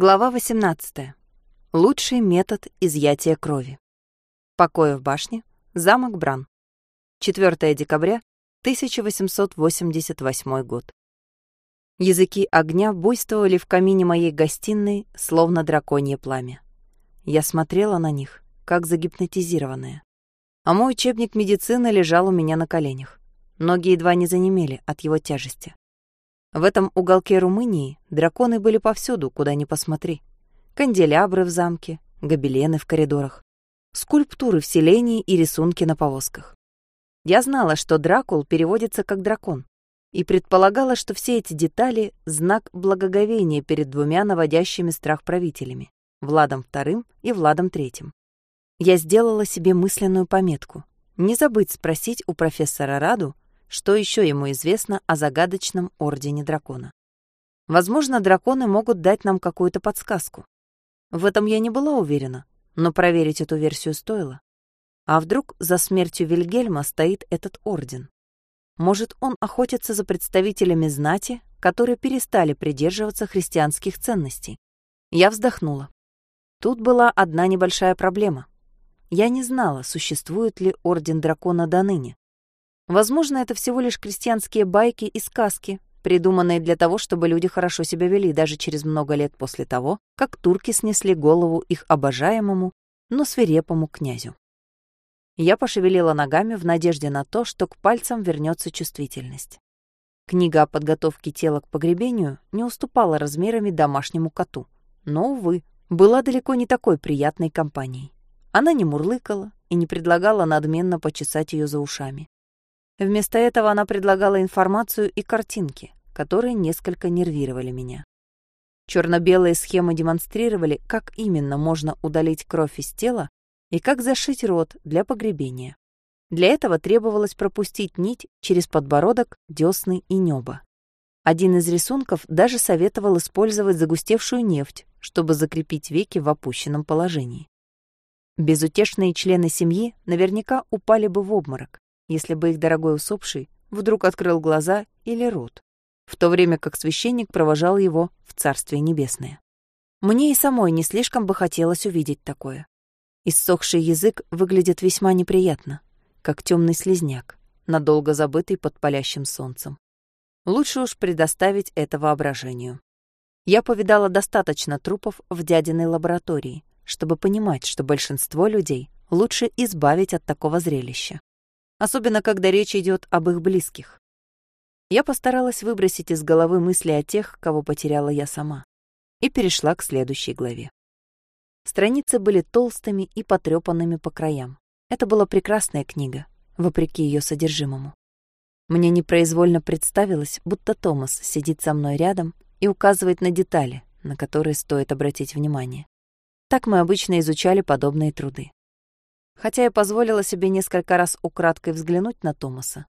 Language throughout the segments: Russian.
Глава 18. Лучший метод изъятия крови. Покоя в башне. Замок Бран. 4 декабря 1888 год. Языки огня буйствовали в камине моей гостиной, словно драконье пламя. Я смотрела на них, как загипнотизированная. А мой учебник медицины лежал у меня на коленях. Ноги едва не занемели от его тяжести. В этом уголке Румынии драконы были повсюду, куда ни посмотри. Канделябры в замке, гобелены в коридорах, скульптуры в селении и рисунки на повозках. Я знала, что Дракул переводится как дракон, и предполагала, что все эти детали — знак благоговения перед двумя наводящими страх правителями — Владом II и Владом III. Я сделала себе мысленную пометку — не забыть спросить у профессора Раду, что еще ему известно о загадочном Ордене Дракона. Возможно, драконы могут дать нам какую-то подсказку. В этом я не была уверена, но проверить эту версию стоило. А вдруг за смертью Вильгельма стоит этот орден? Может, он охотится за представителями знати, которые перестали придерживаться христианских ценностей? Я вздохнула. Тут была одна небольшая проблема. Я не знала, существует ли Орден Дракона до ныне. Возможно, это всего лишь крестьянские байки и сказки, придуманные для того, чтобы люди хорошо себя вели даже через много лет после того, как турки снесли голову их обожаемому, но свирепому князю. Я пошевелила ногами в надежде на то, что к пальцам вернется чувствительность. Книга о подготовке тела к погребению не уступала размерами домашнему коту, но, увы, была далеко не такой приятной компанией. Она не мурлыкала и не предлагала надменно почесать ее за ушами. Вместо этого она предлагала информацию и картинки, которые несколько нервировали меня. Черно-белые схемы демонстрировали, как именно можно удалить кровь из тела и как зашить рот для погребения. Для этого требовалось пропустить нить через подбородок, десны и небо. Один из рисунков даже советовал использовать загустевшую нефть, чтобы закрепить веки в опущенном положении. Безутешные члены семьи наверняка упали бы в обморок, если бы их дорогой усопший вдруг открыл глаза или рот, в то время как священник провожал его в Царствие Небесное. Мне и самой не слишком бы хотелось увидеть такое. Иссохший язык выглядит весьма неприятно, как темный слизняк, надолго забытый под палящим солнцем. Лучше уж предоставить это воображению. Я повидала достаточно трупов в дядиной лаборатории, чтобы понимать, что большинство людей лучше избавить от такого зрелища особенно когда речь идет об их близких. Я постаралась выбросить из головы мысли о тех, кого потеряла я сама, и перешла к следующей главе. Страницы были толстыми и потрепанными по краям. Это была прекрасная книга, вопреки ее содержимому. Мне непроизвольно представилось, будто Томас сидит со мной рядом и указывает на детали, на которые стоит обратить внимание. Так мы обычно изучали подобные труды хотя я позволила себе несколько раз украдкой взглянуть на Томаса.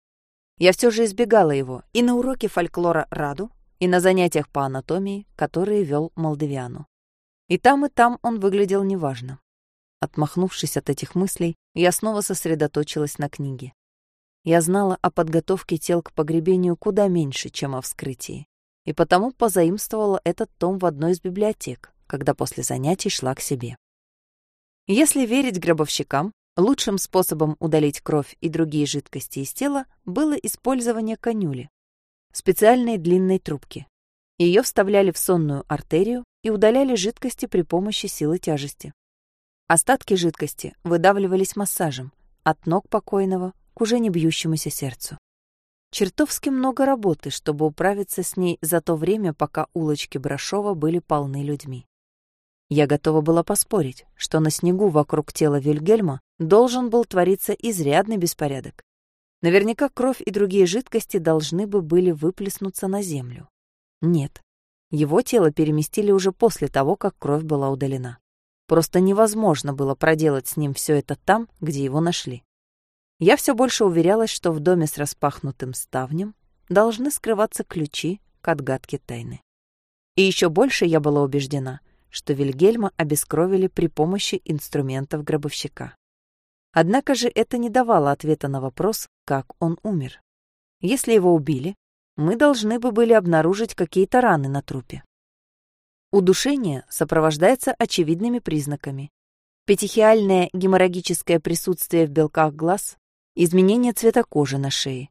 Я все же избегала его и на уроке фольклора Раду, и на занятиях по анатомии, которые вел Молдавиану. И там, и там он выглядел неважно. Отмахнувшись от этих мыслей, я снова сосредоточилась на книге. Я знала о подготовке тел к погребению куда меньше, чем о вскрытии, и потому позаимствовала этот том в одной из библиотек, когда после занятий шла к себе. Если верить гробовщикам, Лучшим способом удалить кровь и другие жидкости из тела было использование канюли, специальной длинной трубки. Ее вставляли в сонную артерию и удаляли жидкости при помощи силы тяжести. Остатки жидкости выдавливались массажем от ног покойного к уже не бьющемуся сердцу. Чертовски много работы, чтобы управиться с ней за то время, пока улочки Брашова были полны людьми. Я готова была поспорить, что на снегу вокруг тела Вильгельма должен был твориться изрядный беспорядок. Наверняка кровь и другие жидкости должны бы были выплеснуться на землю. Нет, его тело переместили уже после того, как кровь была удалена. Просто невозможно было проделать с ним все это там, где его нашли. Я все больше уверялась, что в доме с распахнутым ставнем должны скрываться ключи к отгадке тайны. И еще больше я была убеждена, что Вильгельма обескровили при помощи инструментов гробовщика. Однако же это не давало ответа на вопрос, как он умер. Если его убили, мы должны бы были обнаружить какие-то раны на трупе. Удушение сопровождается очевидными признаками. Петихиальное геморрагическое присутствие в белках глаз, изменение цвета кожи на шее.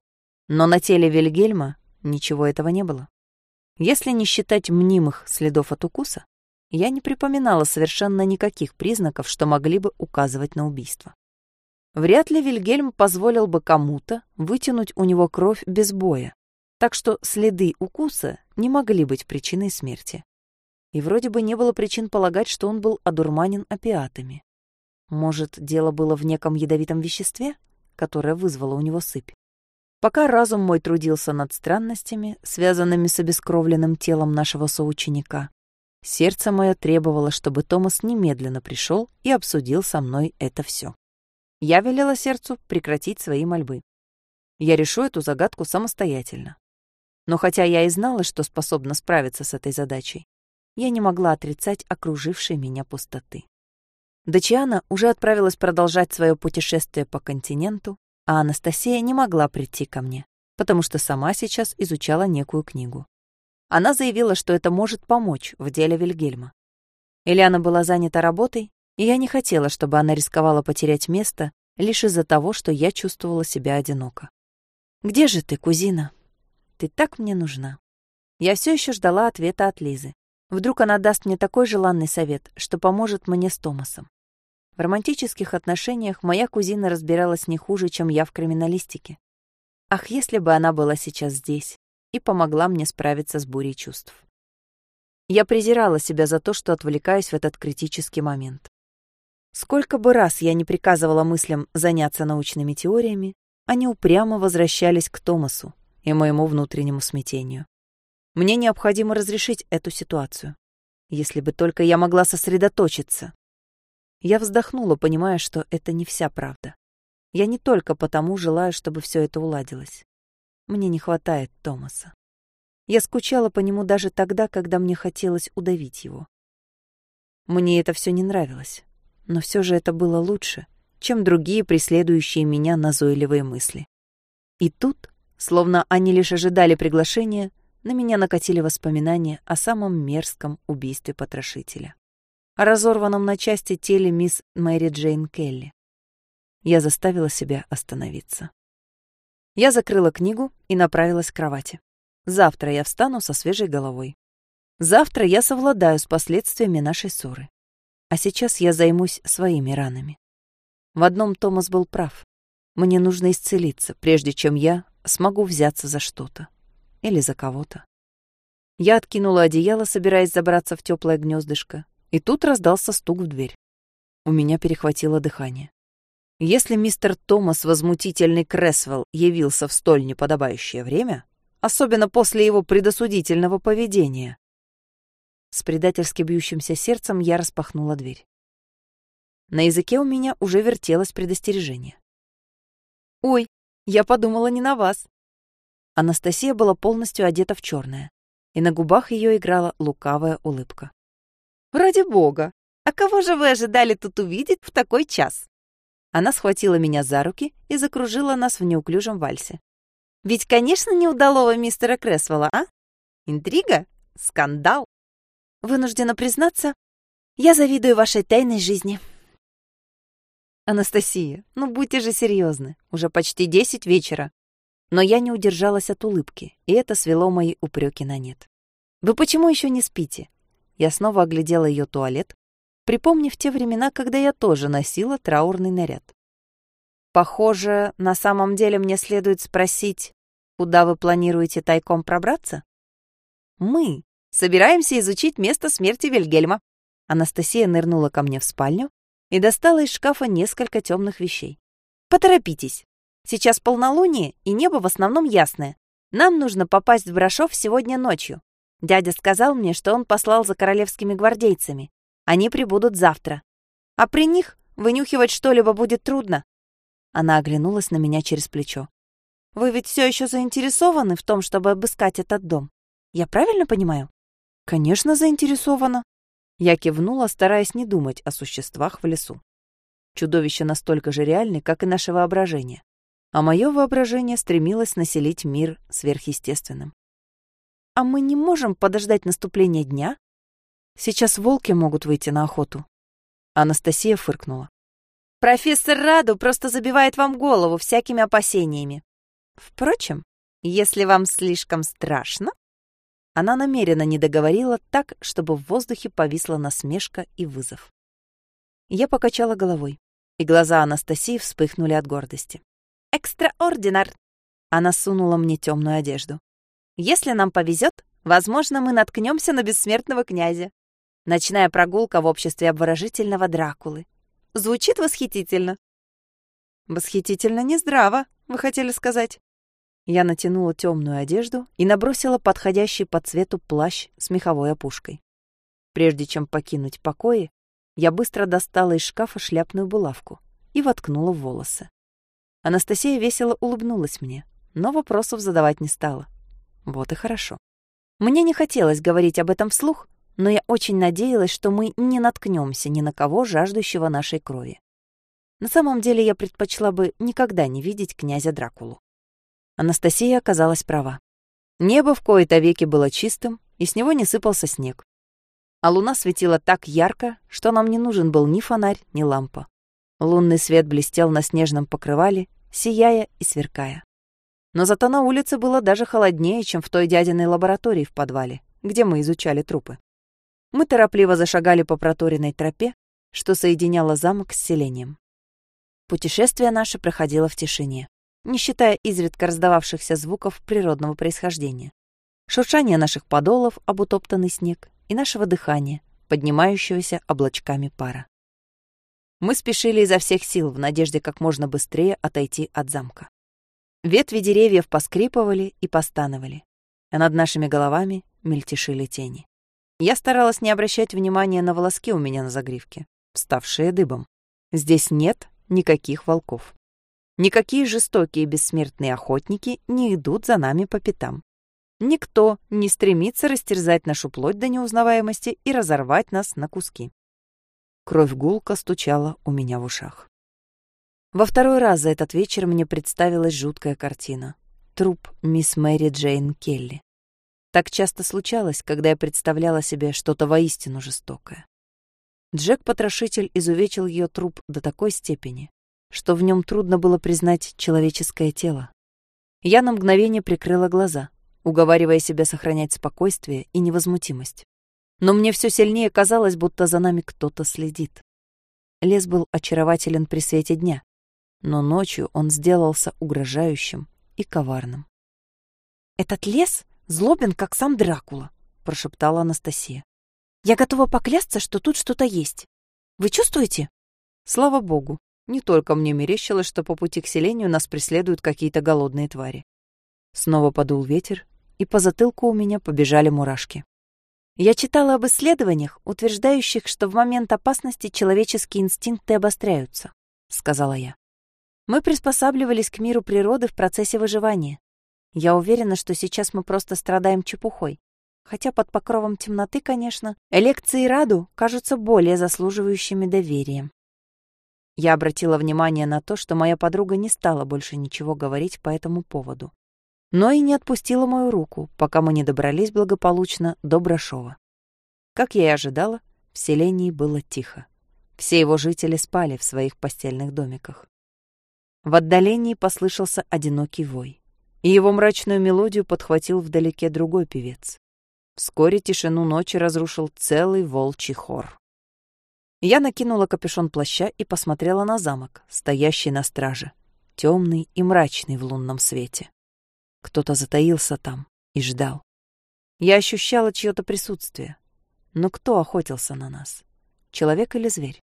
Но на теле Вильгельма ничего этого не было. Если не считать мнимых следов от укуса, я не припоминала совершенно никаких признаков, что могли бы указывать на убийство. Вряд ли Вильгельм позволил бы кому-то вытянуть у него кровь без боя, так что следы укуса не могли быть причиной смерти. И вроде бы не было причин полагать, что он был одурманен опиатами. Может, дело было в неком ядовитом веществе, которое вызвало у него сыпь. Пока разум мой трудился над странностями, связанными с обескровленным телом нашего соученика, сердце мое требовало, чтобы Томас немедленно пришел и обсудил со мной это все. Я велела сердцу прекратить свои мольбы. Я решу эту загадку самостоятельно. Но хотя я и знала, что способна справиться с этой задачей, я не могла отрицать окружившей меня пустоты. Дачиана уже отправилась продолжать свое путешествие по континенту, а Анастасия не могла прийти ко мне, потому что сама сейчас изучала некую книгу. Она заявила, что это может помочь в деле Вильгельма. Ильяна была занята работой, и я не хотела, чтобы она рисковала потерять место лишь из-за того, что я чувствовала себя одиноко. «Где же ты, кузина? Ты так мне нужна». Я все еще ждала ответа от Лизы. Вдруг она даст мне такой желанный совет, что поможет мне с Томасом. В романтических отношениях моя кузина разбиралась не хуже, чем я в криминалистике. Ах, если бы она была сейчас здесь и помогла мне справиться с бурей чувств. Я презирала себя за то, что отвлекаюсь в этот критический момент. Сколько бы раз я не приказывала мыслям заняться научными теориями, они упрямо возвращались к Томасу и моему внутреннему смятению. Мне необходимо разрешить эту ситуацию. Если бы только я могла сосредоточиться, я вздохнула, понимая, что это не вся правда. Я не только потому желаю, чтобы все это уладилось. Мне не хватает Томаса. Я скучала по нему даже тогда, когда мне хотелось удавить его. Мне это все не нравилось, но все же это было лучше, чем другие преследующие меня назойливые мысли. И тут, словно они лишь ожидали приглашения, на меня накатили воспоминания о самом мерзком убийстве потрошителя о разорванном на части теле мисс Мэри Джейн Келли. Я заставила себя остановиться. Я закрыла книгу и направилась к кровати. Завтра я встану со свежей головой. Завтра я совладаю с последствиями нашей ссоры. А сейчас я займусь своими ранами. В одном Томас был прав. Мне нужно исцелиться, прежде чем я смогу взяться за что-то. Или за кого-то. Я откинула одеяло, собираясь забраться в теплое гнездышко, и тут раздался стук в дверь. У меня перехватило дыхание. Если мистер Томас Возмутительный Кресвелл явился в столь неподобающее время, особенно после его предосудительного поведения, с предательски бьющимся сердцем я распахнула дверь. На языке у меня уже вертелось предостережение. «Ой, я подумала не на вас». Анастасия была полностью одета в черное, и на губах ее играла лукавая улыбка. «Ради бога! А кого же вы ожидали тут увидеть в такой час?» Она схватила меня за руки и закружила нас в неуклюжем вальсе. «Ведь, конечно, не удалого мистера Кресвелла, а? Интрига? Скандал? Вынуждена признаться, я завидую вашей тайной жизни». «Анастасия, ну будьте же серьезны, уже почти десять вечера». Но я не удержалась от улыбки, и это свело мои упреки на нет. «Вы почему еще не спите? Я снова оглядела ее туалет, припомнив те времена, когда я тоже носила траурный наряд. Похоже, на самом деле мне следует спросить, куда вы планируете тайком пробраться? Мы собираемся изучить место смерти Вильгельма. Анастасия нырнула ко мне в спальню и достала из шкафа несколько темных вещей. Поторопитесь. Сейчас полнолуние, и небо в основном ясное. Нам нужно попасть в Брашов сегодня ночью. Дядя сказал мне, что он послал за королевскими гвардейцами. Они прибудут завтра. А при них вынюхивать что-либо будет трудно. Она оглянулась на меня через плечо. Вы ведь все еще заинтересованы в том, чтобы обыскать этот дом? Я правильно понимаю? Конечно, заинтересована. Я кивнула, стараясь не думать о существах в лесу. Чудовище настолько же реальны, как и наше воображение. А мое воображение стремилось населить мир сверхъестественным. А мы не можем подождать наступления дня? Сейчас волки могут выйти на охоту. Анастасия фыркнула. Профессор Раду просто забивает вам голову всякими опасениями. Впрочем, если вам слишком страшно... Она намеренно не договорила так, чтобы в воздухе повисла насмешка и вызов. Я покачала головой, и глаза Анастасии вспыхнули от гордости. «Экстраординар!» Она сунула мне темную одежду. «Если нам повезет, возможно, мы наткнемся на бессмертного князя. Ночная прогулка в обществе обворожительного Дракулы. Звучит восхитительно». «Восхитительно не здраво, вы хотели сказать?» Я натянула темную одежду и набросила подходящий по цвету плащ с меховой опушкой. Прежде чем покинуть покои, я быстро достала из шкафа шляпную булавку и воткнула в волосы. Анастасия весело улыбнулась мне, но вопросов задавать не стала. Вот и хорошо. Мне не хотелось говорить об этом вслух, но я очень надеялась, что мы не наткнемся ни на кого, жаждущего нашей крови. На самом деле я предпочла бы никогда не видеть князя Дракулу. Анастасия оказалась права. Небо в кои-то веки было чистым, и с него не сыпался снег. А луна светила так ярко, что нам не нужен был ни фонарь, ни лампа. Лунный свет блестел на снежном покрывале, сияя и сверкая. Но зато на улице было даже холоднее, чем в той дядиной лаборатории в подвале, где мы изучали трупы. Мы торопливо зашагали по проторенной тропе, что соединяло замок с селением. Путешествие наше проходило в тишине не считая изредка раздававшихся звуков природного происхождения. Шуршание наших подолов об утоптанный снег и нашего дыхания, поднимающегося облачками пара. Мы спешили изо всех сил в надежде как можно быстрее отойти от замка. Ветви деревьев поскрипывали и постановали, а над нашими головами мельтешили тени. Я старалась не обращать внимания на волоски у меня на загривке, вставшие дыбом. Здесь нет никаких волков. Никакие жестокие бессмертные охотники не идут за нами по пятам. Никто не стремится растерзать нашу плоть до неузнаваемости и разорвать нас на куски. Кровь гулко стучала у меня в ушах. Во второй раз за этот вечер мне представилась жуткая картина. Труп мисс Мэри Джейн Келли. Так часто случалось, когда я представляла себе что-то воистину жестокое. Джек-потрошитель изувечил ее труп до такой степени, что в нем трудно было признать человеческое тело. Я на мгновение прикрыла глаза, уговаривая себя сохранять спокойствие и невозмутимость. Но мне все сильнее казалось, будто за нами кто-то следит. Лес был очарователен при свете дня, но ночью он сделался угрожающим и коварным. «Этот лес злобен, как сам Дракула», — прошептала Анастасия. «Я готова поклясться, что тут что-то есть. Вы чувствуете?» Слава богу, не только мне мерещилось, что по пути к селению нас преследуют какие-то голодные твари. Снова подул ветер, и по затылку у меня побежали мурашки. Я читала об исследованиях, утверждающих, что в момент опасности человеческие инстинкты обостряются, сказала я. Мы приспосабливались к миру природы в процессе выживания. Я уверена, что сейчас мы просто страдаем чепухой. Хотя под покровом темноты, конечно, лекции Раду кажутся более заслуживающими доверием. Я обратила внимание на то, что моя подруга не стала больше ничего говорить по этому поводу. Но и не отпустила мою руку, пока мы не добрались благополучно до Брашова. Как я и ожидала, в селении было тихо. Все его жители спали в своих постельных домиках. В отдалении послышался одинокий вой, и его мрачную мелодию подхватил вдалеке другой певец. Вскоре тишину ночи разрушил целый волчий хор. Я накинула капюшон плаща и посмотрела на замок, стоящий на страже, темный и мрачный в лунном свете. Кто-то затаился там и ждал. Я ощущала чье-то присутствие. Но кто охотился на нас? Человек или зверь?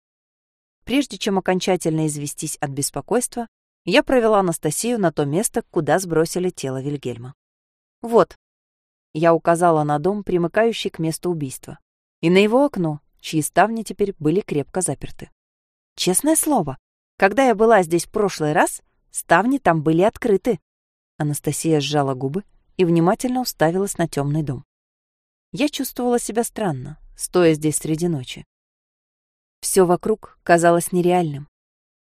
Прежде чем окончательно известись от беспокойства, я провела Анастасию на то место, куда сбросили тело Вильгельма. «Вот», — я указала на дом, примыкающий к месту убийства, и на его окно, чьи ставни теперь были крепко заперты. Честное слово, когда я была здесь в прошлый раз, ставни там были открыты. Анастасия сжала губы и внимательно уставилась на темный дом. Я чувствовала себя странно, стоя здесь среди ночи. Все вокруг казалось нереальным.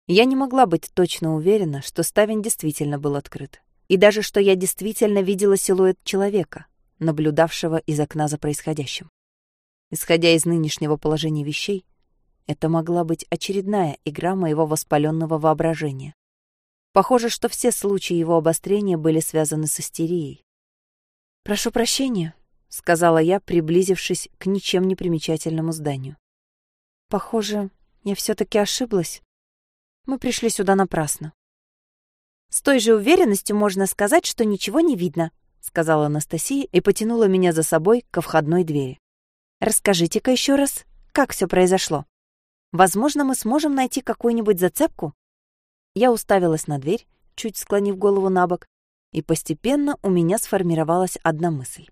Я не могла быть точно уверена, что ставень действительно был открыт. И даже что я действительно видела силуэт человека, наблюдавшего из окна за происходящим. Исходя из нынешнего положения вещей, это могла быть очередная игра моего воспаленного воображения. Похоже, что все случаи его обострения были связаны с истерией. «Прошу прощения», — сказала я, приблизившись к ничем не примечательному зданию. «Похоже, я все таки ошиблась. Мы пришли сюда напрасно». «С той же уверенностью можно сказать, что ничего не видно», — сказала Анастасия и потянула меня за собой ко входной двери. «Расскажите-ка еще раз, как все произошло. Возможно, мы сможем найти какую-нибудь зацепку?» Я уставилась на дверь, чуть склонив голову на бок, и постепенно у меня сформировалась одна мысль.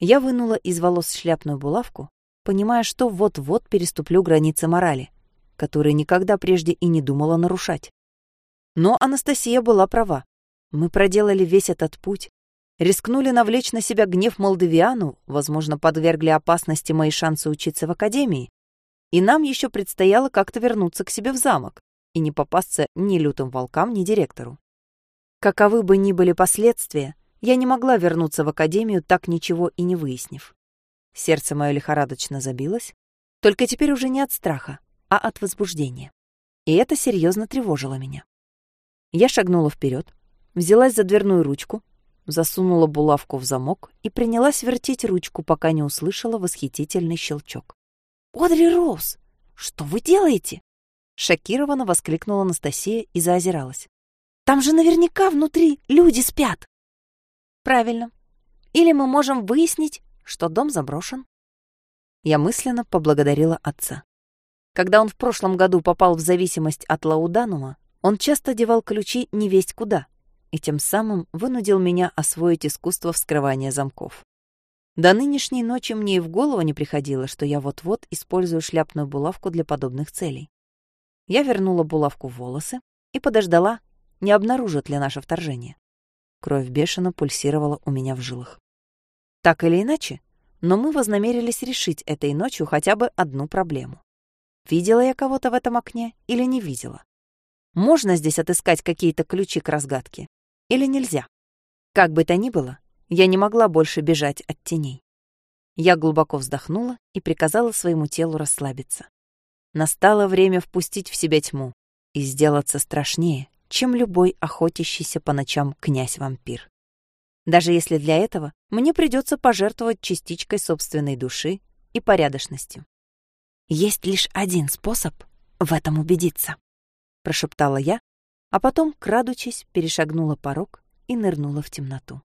Я вынула из волос шляпную булавку, понимая, что вот-вот переступлю границы морали, которые никогда прежде и не думала нарушать. Но Анастасия была права. Мы проделали весь этот путь, рискнули навлечь на себя гнев Молдавиану, возможно, подвергли опасности мои шансы учиться в академии, и нам еще предстояло как-то вернуться к себе в замок и не попасться ни лютым волкам, ни директору. Каковы бы ни были последствия, я не могла вернуться в академию, так ничего и не выяснив. Сердце мое лихорадочно забилось, только теперь уже не от страха, а от возбуждения. И это серьезно тревожило меня. Я шагнула вперед, взялась за дверную ручку, засунула булавку в замок и принялась вертеть ручку, пока не услышала восхитительный щелчок. «Одри Роуз, что вы делаете?» Шокированно воскликнула Анастасия и заозиралась. «Там же наверняка внутри люди спят!» Правильно. Или мы можем выяснить, что дом заброшен. Я мысленно поблагодарила отца. Когда он в прошлом году попал в зависимость от лауданума, он часто девал ключи невесть куда, и тем самым вынудил меня освоить искусство вскрывания замков. До нынешней ночи мне и в голову не приходило, что я вот-вот использую шляпную булавку для подобных целей. Я вернула булавку в волосы и подождала, не обнаружат ли наше вторжение. Кровь бешено пульсировала у меня в жилах. Так или иначе, но мы вознамерились решить этой ночью хотя бы одну проблему. Видела я кого-то в этом окне или не видела? Можно здесь отыскать какие-то ключи к разгадке? Или нельзя? Как бы то ни было, я не могла больше бежать от теней. Я глубоко вздохнула и приказала своему телу расслабиться. Настало время впустить в себя тьму и сделаться страшнее, чем любой охотящийся по ночам князь-вампир. Даже если для этого мне придется пожертвовать частичкой собственной души и порядочностью. «Есть лишь один способ в этом убедиться», — прошептала я, а потом, крадучись, перешагнула порог и нырнула в темноту.